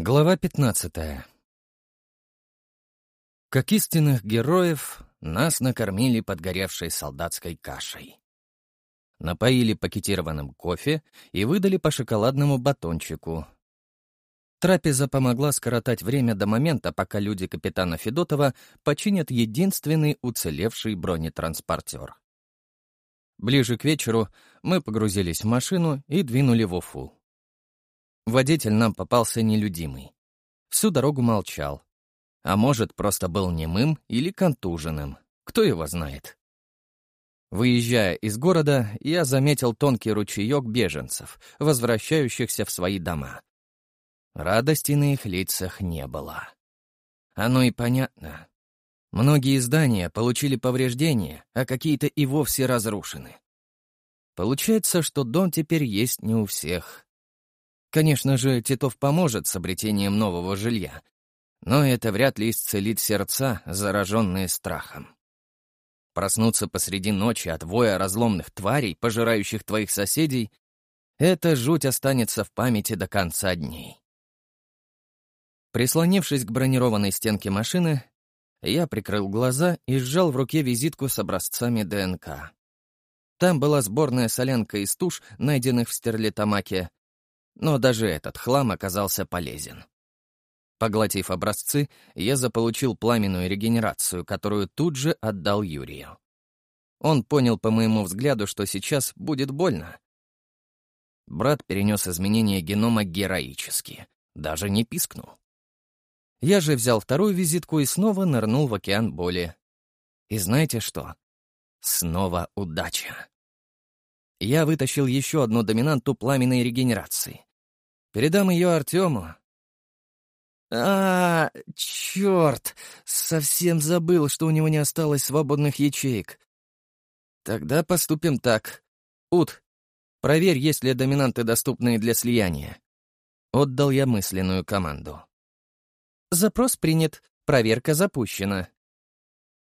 Глава 15. Как истинных героев, нас накормили подгоревшей солдатской кашей. Напоили пакетированным кофе и выдали по шоколадному батончику. Трапеза помогла скоротать время до момента, пока люди капитана Федотова починят единственный уцелевший бронетранспортер. Ближе к вечеру мы погрузились в машину и двинули в Уфу. Водитель нам попался нелюдимый. Всю дорогу молчал. А может, просто был немым или контуженным. Кто его знает? Выезжая из города, я заметил тонкий ручеек беженцев, возвращающихся в свои дома. Радости на их лицах не было. Оно и понятно. Многие здания получили повреждения, а какие-то и вовсе разрушены. Получается, что дом теперь есть не у всех. Конечно же, Титов поможет с обретением нового жилья, но это вряд ли исцелит сердца, зараженные страхом. Проснуться посреди ночи от воя разломных тварей, пожирающих твоих соседей, эта жуть останется в памяти до конца дней. Прислонившись к бронированной стенке машины, я прикрыл глаза и сжал в руке визитку с образцами ДНК. Там была сборная солянка из туш, найденных в Стерлитамаке, но даже этот хлам оказался полезен. Поглотив образцы, я заполучил пламенную регенерацию, которую тут же отдал Юрию. Он понял по моему взгляду, что сейчас будет больно. Брат перенес изменения генома героически, даже не пискнул. Я же взял вторую визитку и снова нырнул в океан боли. И знаете что? Снова удача. Я вытащил еще одну доминанту пламенной регенерации. Передам ее Артему. А, -а, а, черт! Совсем забыл, что у него не осталось свободных ячеек. Тогда поступим так. Ут, проверь, есть ли доминанты, доступные для слияния. Отдал я мысленную команду. Запрос принят, проверка запущена.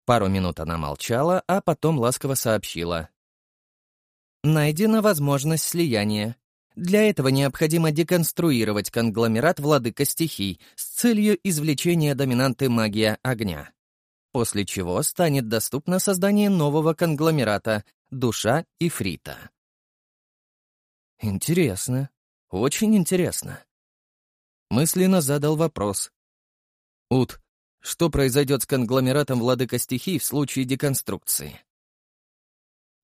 Пару минут она молчала, а потом ласково сообщила. Найдена возможность слияния. Для этого необходимо деконструировать конгломерат владыка стихий с целью извлечения доминанты магия огня. После чего станет доступно создание нового конгломерата «Душа и Фрита». Интересно. Очень интересно. Мысленно задал вопрос. Ут, что произойдет с конгломератом владыка стихий в случае деконструкции?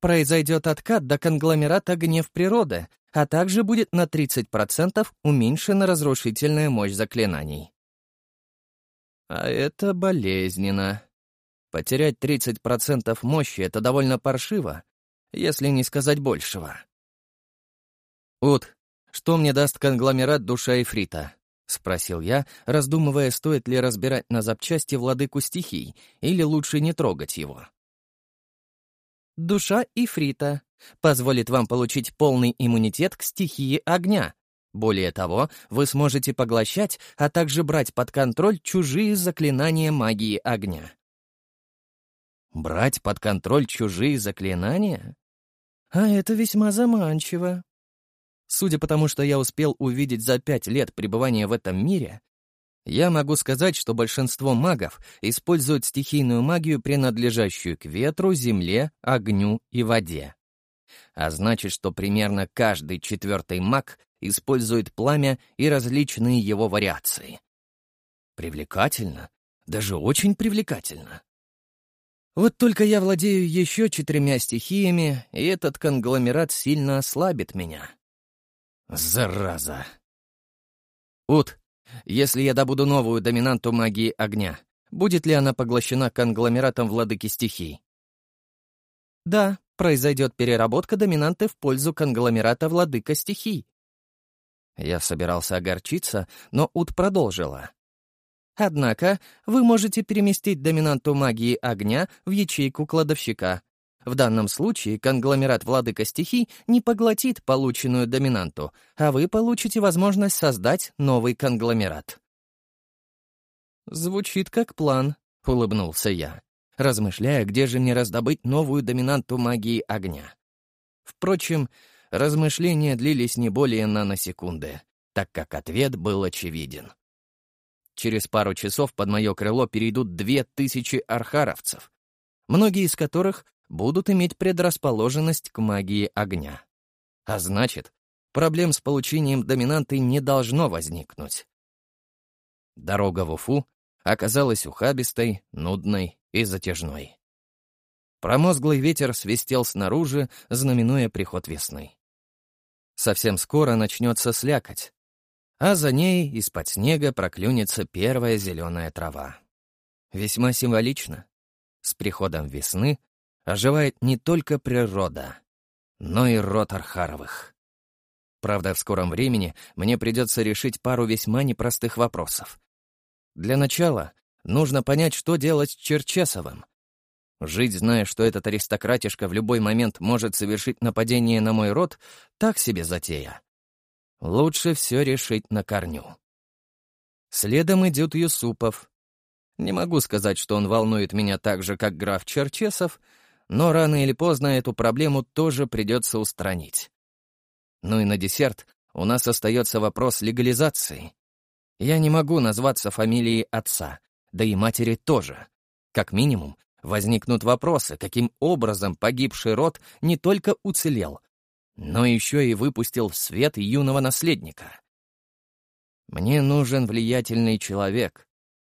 произойдет откат до конгломерата «Гнев природы», а также будет на 30% уменьшена разрушительная мощь заклинаний. А это болезненно. Потерять 30% мощи — это довольно паршиво, если не сказать большего. «Ут, что мне даст конгломерат душа Эфрита?» — спросил я, раздумывая, стоит ли разбирать на запчасти владыку стихий или лучше не трогать его. Душа ифрита позволит вам получить полный иммунитет к стихии огня. Более того, вы сможете поглощать, а также брать под контроль чужие заклинания магии огня. Брать под контроль чужие заклинания? А это весьма заманчиво. Судя по тому, что я успел увидеть за пять лет пребывания в этом мире, я могу сказать, что большинство магов используют стихийную магию, принадлежащую к ветру, земле, огню и воде. А значит, что примерно каждый четвертый маг использует пламя и различные его вариации. Привлекательно, даже очень привлекательно. Вот только я владею еще четырьмя стихиями, и этот конгломерат сильно ослабит меня. Зараза. Ут, если я добуду новую доминанту магии огня, будет ли она поглощена конгломератом владыки стихий? Да, произойдет переработка доминанты в пользу конгломерата владыка стихий. Я собирался огорчиться, но Ут продолжила. Однако вы можете переместить доминанту магии огня в ячейку кладовщика, в данном случае конгломерат владыка стихий не поглотит полученную доминанту, а вы получите возможность создать новый конгломерат. «Звучит как план», — улыбнулся я, размышляя, где же мне раздобыть новую доминанту магии огня. Впрочем, размышления длились не более наносекунды, так как ответ был очевиден. Через пару часов под мое крыло перейдут две тысячи архаровцев, многие из которых будут иметь предрасположенность к магии огня. А значит, проблем с получением доминанты не должно возникнуть. Дорога в Уфу оказалась ухабистой, нудной и затяжной. Промозглый ветер свистел снаружи, знаменуя приход весны. Совсем скоро начнется слякоть, а за ней из-под снега проклюнется первая зеленая трава. Весьма символично. С приходом весны оживает не только природа, но и род Архаровых. Правда, в скором времени мне придется решить пару весьма непростых вопросов. Для начала нужно понять, что делать с Черчесовым. Жить, зная, что этот аристократишка в любой момент может совершить нападение на мой род, так себе затея. Лучше все решить на корню. Следом идет Юсупов. Не могу сказать, что он волнует меня так же, как граф Черчесов, но рано или поздно эту проблему тоже придется устранить. Ну и на десерт у нас остается вопрос легализации. Я не могу назваться фамилией отца, да и матери тоже. Как минимум, возникнут вопросы, каким образом погибший род не только уцелел, но еще и выпустил в свет юного наследника. Мне нужен влиятельный человек,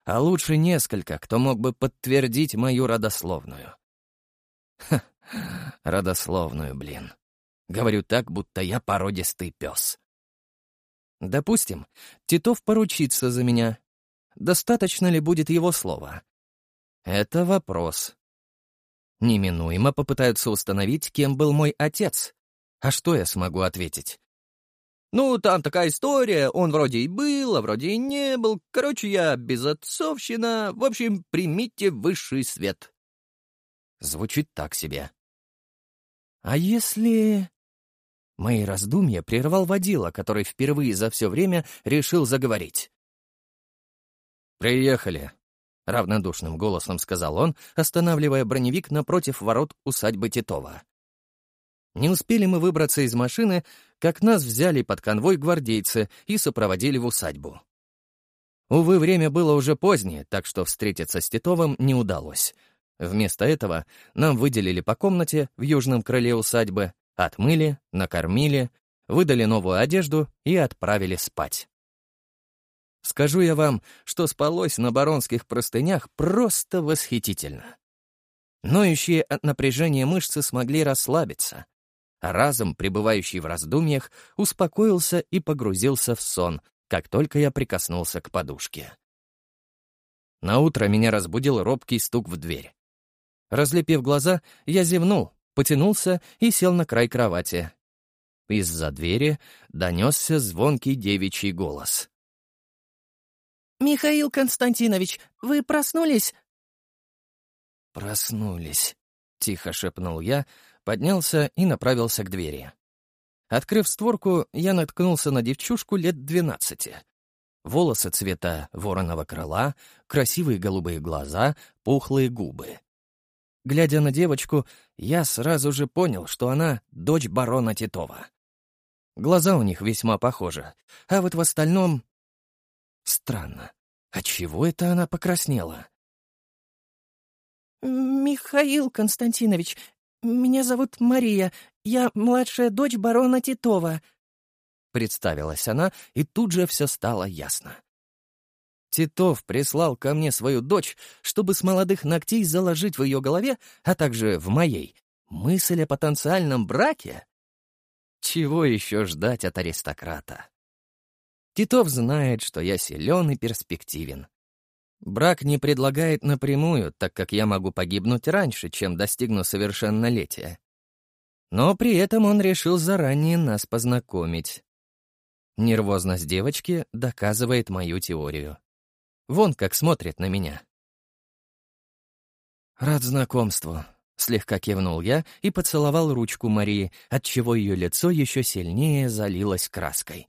а лучше несколько, кто мог бы подтвердить мою родословную. Ха, родословную, блин. Говорю так, будто я породистый пес. Допустим, Титов поручится за меня. Достаточно ли будет его слова? Это вопрос. Неминуемо попытаются установить, кем был мой отец. А что я смогу ответить? Ну, там такая история, он вроде и был, а вроде и не был. Короче, я безотцовщина. В общем, примите высший свет звучит так себе. «А если...» Мои раздумья прервал водила, который впервые за все время решил заговорить. «Приехали», — равнодушным голосом сказал он, останавливая броневик напротив ворот усадьбы Титова. Не успели мы выбраться из машины, как нас взяли под конвой гвардейцы и сопроводили в усадьбу. Увы, время было уже позднее, так что встретиться с Титовым не удалось. Вместо этого нам выделили по комнате в южном крыле усадьбы, отмыли, накормили, выдали новую одежду и отправили спать. Скажу я вам, что спалось на баронских простынях просто восхитительно. Ноющие от напряжения мышцы смогли расслабиться, а разум, пребывающий в раздумьях, успокоился и погрузился в сон, как только я прикоснулся к подушке. Наутро меня разбудил робкий стук в дверь. Разлепив глаза, я зевнул, потянулся и сел на край кровати. Из-за двери донесся звонкий девичий голос. «Михаил Константинович, вы проснулись?» «Проснулись», — тихо шепнул я, поднялся и направился к двери. Открыв створку, я наткнулся на девчушку лет двенадцати. Волосы цвета вороного крыла, красивые голубые глаза, пухлые губы. Глядя на девочку, я сразу же понял, что она дочь барона Титова. Глаза у них весьма похожи, а вот в остальном... Странно. А чего это она покраснела? «Михаил Константинович, меня зовут Мария, я младшая дочь барона Титова», — представилась она, и тут же все стало ясно. Титов прислал ко мне свою дочь, чтобы с молодых ногтей заложить в ее голове, а также в моей, мысль о потенциальном браке? Чего еще ждать от аристократа? Титов знает, что я силен и перспективен. Брак не предлагает напрямую, так как я могу погибнуть раньше, чем достигну совершеннолетия. Но при этом он решил заранее нас познакомить. Нервозность девочки доказывает мою теорию. Вон как смотрит на меня. «Рад знакомству», — слегка кивнул я и поцеловал ручку Марии, отчего ее лицо еще сильнее залилось краской.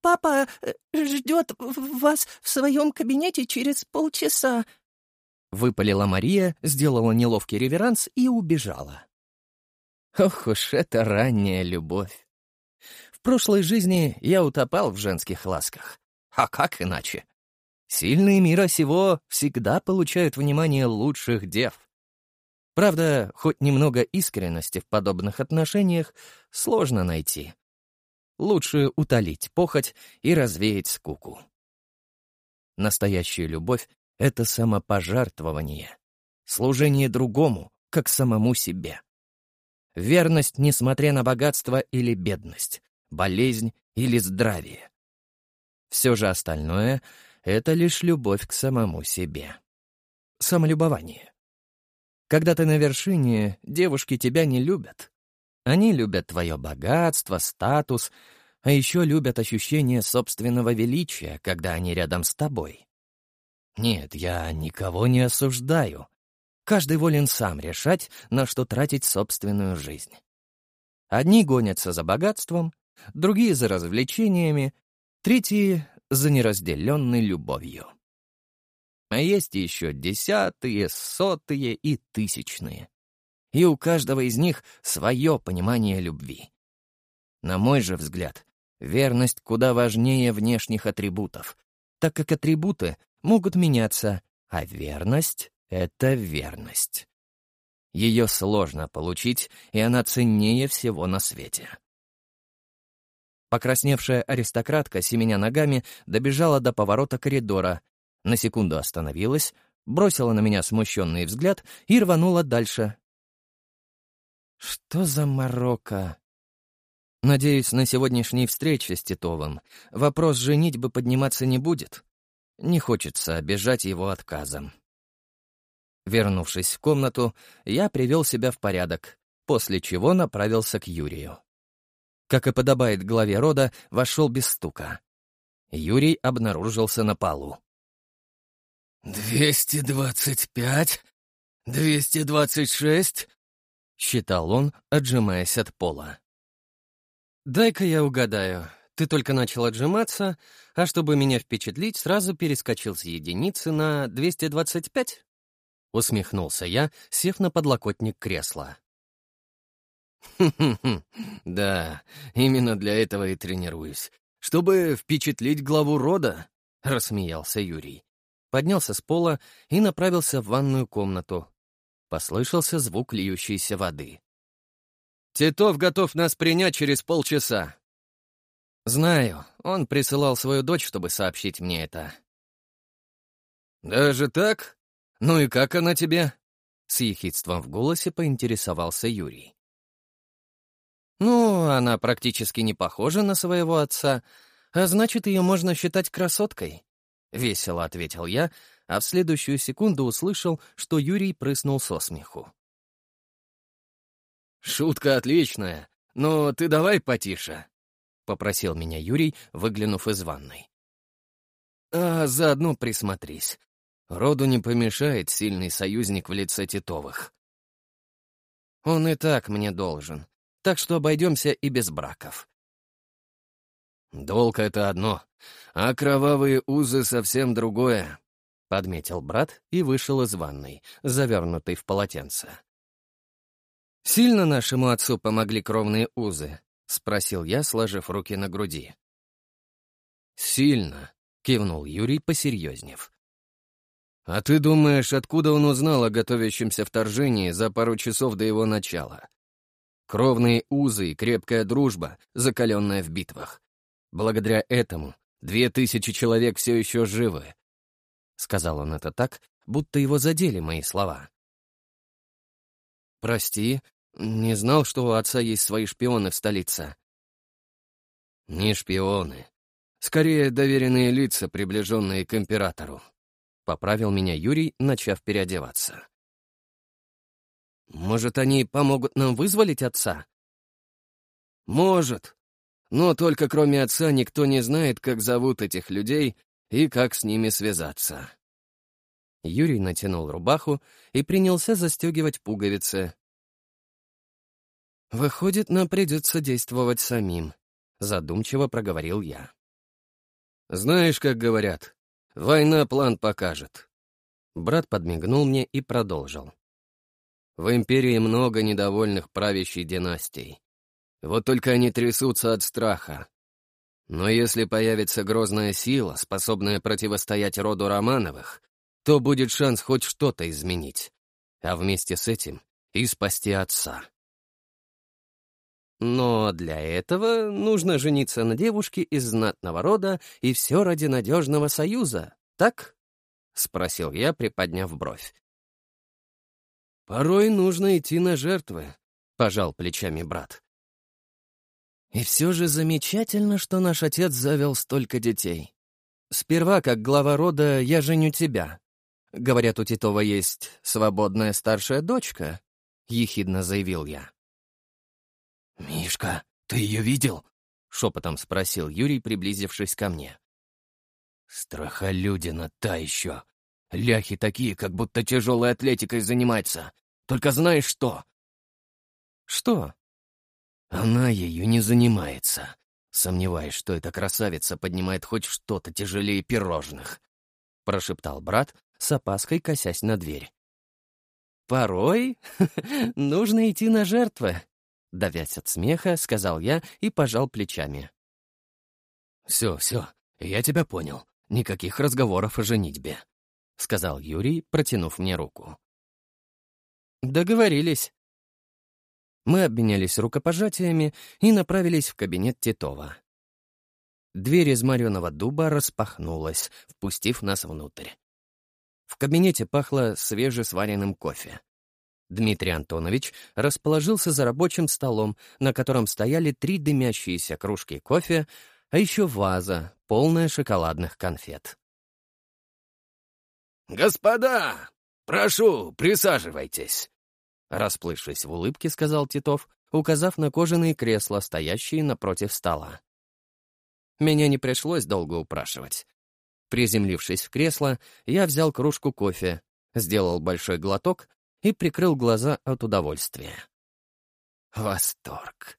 «Папа э, ждет вас в своем кабинете через полчаса», — выпалила Мария, сделала неловкий реверанс и убежала. Ох уж это ранняя любовь. В прошлой жизни я утопал в женских ласках. А как иначе? Сильные мира сего всегда получают внимание лучших дев. Правда, хоть немного искренности в подобных отношениях сложно найти. Лучше утолить похоть и развеять скуку. Настоящая любовь — это самопожертвование, служение другому, как самому себе. Верность, несмотря на богатство или бедность, болезнь или здравие. Все же остальное — это лишь любовь к самому себе. Самолюбование. Когда ты на вершине, девушки тебя не любят. Они любят твое богатство, статус, а еще любят ощущение собственного величия, когда они рядом с тобой. Нет, я никого не осуждаю. Каждый волен сам решать, на что тратить собственную жизнь. Одни гонятся за богатством, другие — за развлечениями, третьи — за неразделенной любовью. А есть еще десятые, сотые и тысячные. И у каждого из них свое понимание любви. На мой же взгляд, верность куда важнее внешних атрибутов, так как атрибуты могут меняться, а верность — это верность. Ее сложно получить, и она ценнее всего на свете. Покрасневшая аристократка, семеня ногами, добежала до поворота коридора, на секунду остановилась, бросила на меня смущенный взгляд и рванула дальше. «Что за морока?» «Надеюсь, на сегодняшней встрече с Титовым вопрос женить бы подниматься не будет. Не хочется обижать его отказом». Вернувшись в комнату, я привел себя в порядок, после чего направился к Юрию как и подобает главе рода, вошел без стука. Юрий обнаружился на полу. «Двести двадцать пять? Двести двадцать шесть?» — считал он, отжимаясь от пола. «Дай-ка я угадаю. Ты только начал отжиматься, а чтобы меня впечатлить, сразу перескочил с единицы на 225?» Усмехнулся я, сев на подлокотник кресла. да, именно для этого и тренируюсь. Чтобы впечатлить главу рода?» — рассмеялся Юрий. Поднялся с пола и направился в ванную комнату. Послышался звук льющейся воды. «Титов готов нас принять через полчаса!» «Знаю, он присылал свою дочь, чтобы сообщить мне это». «Даже так? Ну и как она тебе?» С ехидством в голосе поинтересовался Юрий. Ну, она практически не похожа на своего отца, а значит, ее можно считать красоткой. Весело ответил я, а в следующую секунду услышал, что Юрий прыснул со смеху. «Шутка отличная, но ты давай потише», — попросил меня Юрий, выглянув из ванной. «А заодно присмотрись. Роду не помешает сильный союзник в лице Титовых». «Он и так мне должен так что обойдемся и без браков. «Долг — это одно, а кровавые узы — совсем другое», — подметил брат и вышел из ванной, завернутый в полотенце. «Сильно нашему отцу помогли кровные узы?» — спросил я, сложив руки на груди. «Сильно», — кивнул Юрий, посерьезнев. «А ты думаешь, откуда он узнал о готовящемся вторжении за пару часов до его начала?» кровные узы и крепкая дружба, закаленная в битвах. Благодаря этому две тысячи человек все еще живы. Сказал он это так, будто его задели мои слова. «Прости, не знал, что у отца есть свои шпионы в столице». «Не шпионы. Скорее, доверенные лица, приближенные к императору», — поправил меня Юрий, начав переодеваться. Может, они помогут нам вызволить отца? Может. Но только кроме отца никто не знает, как зовут этих людей и как с ними связаться. Юрий натянул рубаху и принялся застегивать пуговицы. «Выходит, нам придется действовать самим», — задумчиво проговорил я. «Знаешь, как говорят, война план покажет». Брат подмигнул мне и продолжил. В империи много недовольных правящей династий. Вот только они трясутся от страха. Но если появится грозная сила, способная противостоять роду Романовых, то будет шанс хоть что-то изменить. А вместе с этим и спасти отца. Но для этого нужно жениться на девушке из знатного рода и все ради надежного союза, так? — спросил я, приподняв бровь. Порой нужно идти на жертвы, пожал плечами брат. И все же замечательно, что наш отец завел столько детей. Сперва, как глава рода, я женю тебя. Говорят, у Титова есть свободная старшая дочка, ехидно заявил я. Мишка, ты ее видел? шепотом спросил Юрий, приблизившись ко мне. Страхолюдина та еще, Ляхи такие, как будто тяжелой атлетикой занимается. Только знаешь что?» «Что?» «Она ею не занимается», Сомневаюсь, что эта красавица поднимает хоть что-то тяжелее пирожных», — прошептал брат, с опаской косясь на дверь. «Порой нужно идти на жертвы», — давясь от смеха, сказал я и пожал плечами. «Все, все, я тебя понял. Никаких разговоров о женитьбе», — сказал Юрий, протянув мне руку. «Договорились». Мы обменялись рукопожатиями и направились в кабинет Титова. Дверь из мореного дуба распахнулась, впустив нас внутрь. В кабинете пахло свежесваренным кофе. Дмитрий Антонович расположился за рабочим столом, на котором стояли три дымящиеся кружки кофе, а еще ваза, полная шоколадных конфет. «Господа, прошу, присаживайтесь!» Расплывшись в улыбке, сказал Титов, указав на кожаные кресла, стоящие напротив стола. Меня не пришлось долго упрашивать. Приземлившись в кресло, я взял кружку кофе, сделал большой глоток и прикрыл глаза от удовольствия. Восторг.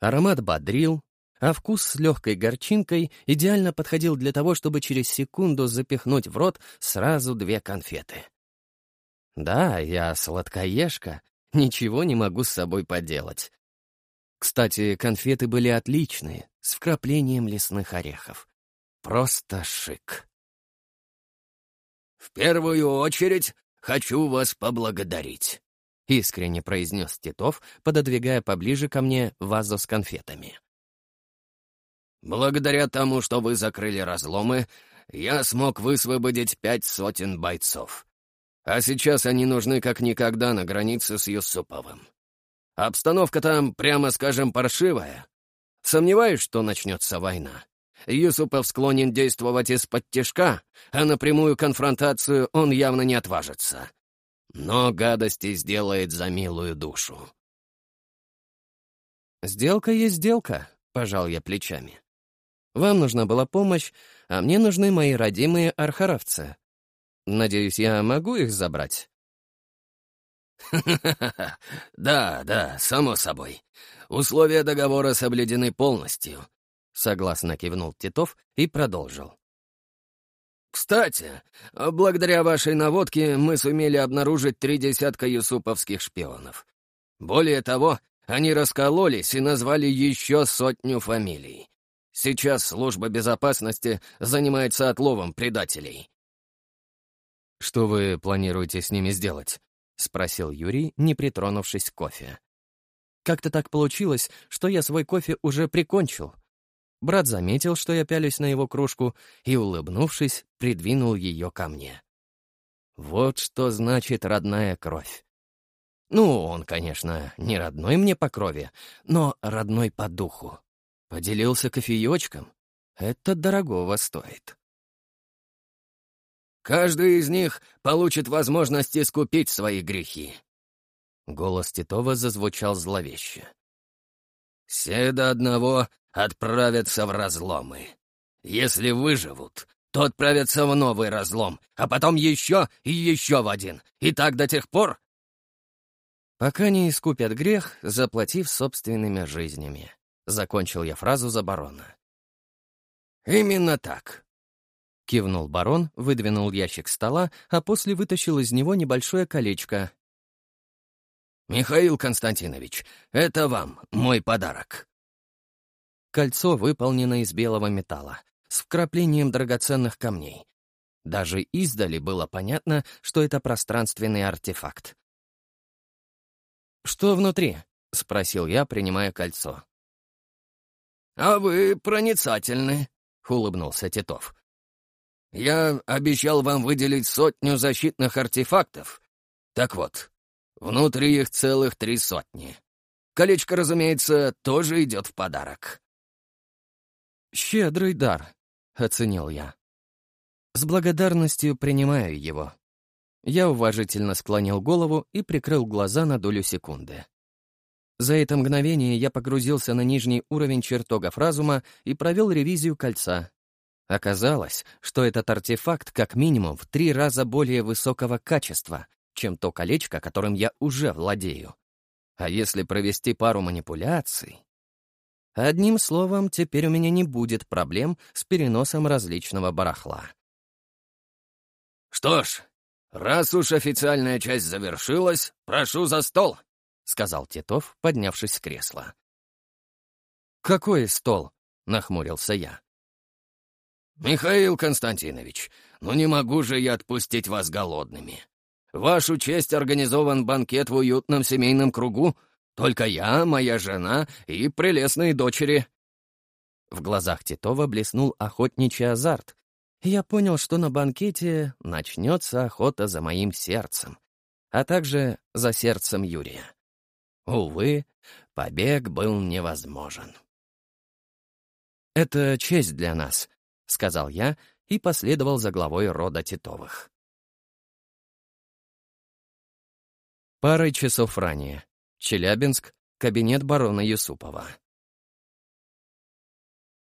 Аромат бодрил, а вкус с легкой горчинкой идеально подходил для того, чтобы через секунду запихнуть в рот сразу две конфеты. Да, я сладкоежка, ничего не могу с собой поделать. Кстати, конфеты были отличные, с вкраплением лесных орехов. Просто шик. «В первую очередь хочу вас поблагодарить», — искренне произнес Титов, пододвигая поближе ко мне вазу с конфетами. Благодаря тому, что вы закрыли разломы, я смог высвободить пять сотен бойцов. А сейчас они нужны как никогда на границе с Юсуповым. Обстановка там, прямо скажем, паршивая. Сомневаюсь, что начнется война. Юсупов склонен действовать из-под тяжка, а напрямую конфронтацию он явно не отважится. Но гадости сделает за милую душу. «Сделка есть сделка», — пожал я плечами. Вам нужна была помощь, а мне нужны мои родимые архаровцы. Надеюсь, я могу их забрать?» Да, да, само собой. Условия договора соблюдены полностью», — согласно кивнул Титов и продолжил. «Кстати, благодаря вашей наводке мы сумели обнаружить три десятка юсуповских шпионов. Более того, они раскололись и назвали еще сотню фамилий. Сейчас служба безопасности занимается отловом предателей». «Что вы планируете с ними сделать?» — спросил Юрий, не притронувшись к кофе. «Как-то так получилось, что я свой кофе уже прикончил». Брат заметил, что я пялюсь на его кружку, и, улыбнувшись, придвинул ее ко мне. «Вот что значит родная кровь. Ну, он, конечно, не родной мне по крови, но родной по духу». Поделился кофеёчком? Это дорогого стоит. «Каждый из них получит возможность искупить свои грехи», Голос Титова зазвучал зловеще. «Все до одного отправятся в разломы. Если выживут, то отправятся в новый разлом, а потом еще и еще в один. И так до тех пор...» Пока не искупят грех, заплатив собственными жизнями. Закончил я фразу за барона. «Именно так», — кивнул барон, выдвинул ящик стола, а после вытащил из него небольшое колечко. «Михаил Константинович, это вам мой подарок». Кольцо выполнено из белого металла, с вкраплением драгоценных камней. Даже издали было понятно, что это пространственный артефакт. «Что внутри?» — спросил я, принимая кольцо. «А вы проницательны», — улыбнулся Титов. «Я обещал вам выделить сотню защитных артефактов. Так вот, внутри их целых три сотни. Колечко, разумеется, тоже идет в подарок». «Щедрый дар», — оценил я. «С благодарностью принимаю его». Я уважительно склонил голову и прикрыл глаза на долю секунды. За это мгновение я погрузился на нижний уровень чертогов разума и провел ревизию кольца. Оказалось, что этот артефакт как минимум в три раза более высокого качества, чем то колечко, которым я уже владею. А если провести пару манипуляций... Одним словом, теперь у меня не будет проблем с переносом различного барахла. «Что ж, раз уж официальная часть завершилась, прошу за стол!» — сказал Титов, поднявшись с кресла. «Какой стол?» — нахмурился я. «Михаил Константинович, ну не могу же я отпустить вас голодными. Вашу честь организован банкет в уютном семейном кругу. Только я, моя жена и прелестные дочери». В глазах Титова блеснул охотничий азарт. Я понял, что на банкете начнется охота за моим сердцем, а также за сердцем Юрия. Увы, побег был невозможен. «Это честь для нас», — сказал я и последовал за главой рода Титовых. Парой часов ранее. Челябинск, кабинет барона Юсупова.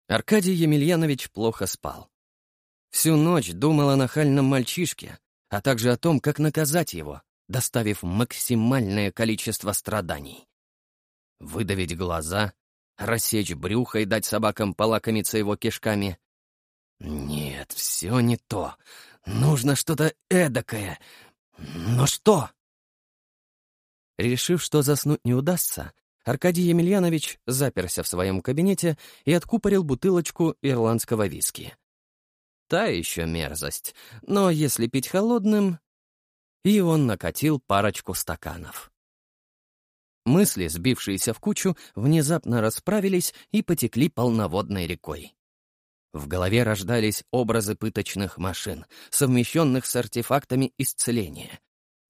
Аркадий Емельянович плохо спал. Всю ночь думал о нахальном мальчишке, а также о том, как наказать его — доставив максимальное количество страданий. Выдавить глаза, рассечь брюхо и дать собакам полакомиться его кишками. Нет, все не то. Нужно что-то эдакое. Но что? Решив, что заснуть не удастся, Аркадий Емельянович заперся в своем кабинете и откупорил бутылочку ирландского виски. Та еще мерзость, но если пить холодным, и он накатил парочку стаканов. Мысли, сбившиеся в кучу, внезапно расправились и потекли полноводной рекой. В голове рождались образы пыточных машин, совмещенных с артефактами исцеления.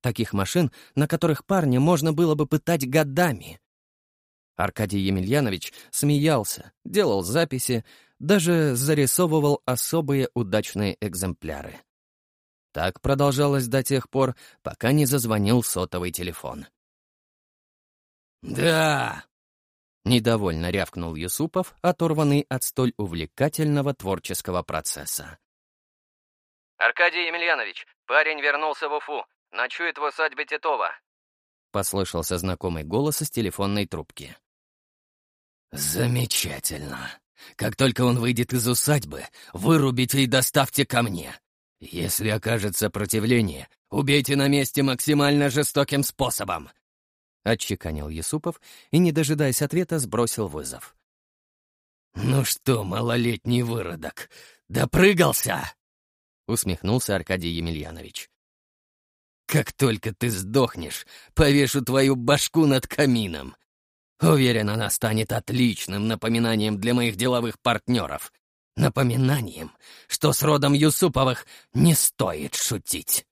Таких машин, на которых парня можно было бы пытать годами. Аркадий Емельянович смеялся, делал записи, даже зарисовывал особые удачные экземпляры — так продолжалось до тех пор, пока не зазвонил сотовый телефон. «Да!» — недовольно рявкнул Юсупов, оторванный от столь увлекательного творческого процесса. «Аркадий Емельянович, парень вернулся в Уфу, ночует в усадьбе Титова», — послышался знакомый голос из телефонной трубки. «Замечательно. Как только он выйдет из усадьбы, вырубите и доставьте ко мне. Если окажет сопротивление, убейте на месте максимально жестоким способом!» Отчеканил Есупов и, не дожидаясь ответа, сбросил вызов. «Ну что, малолетний выродок, допрыгался!» усмехнулся Аркадий Емельянович. «Как только ты сдохнешь, повешу твою башку над камином. Уверен, она станет отличным напоминанием для моих деловых партнеров напоминанием, что с родом Юсуповых не стоит шутить.